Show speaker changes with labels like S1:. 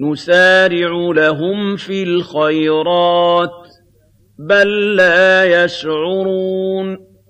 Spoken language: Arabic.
S1: نُسَارِعُ لَهُمْ فِي الْخَيْرَاتِ ۚ بَل لَّا يَشْعُرُونَ.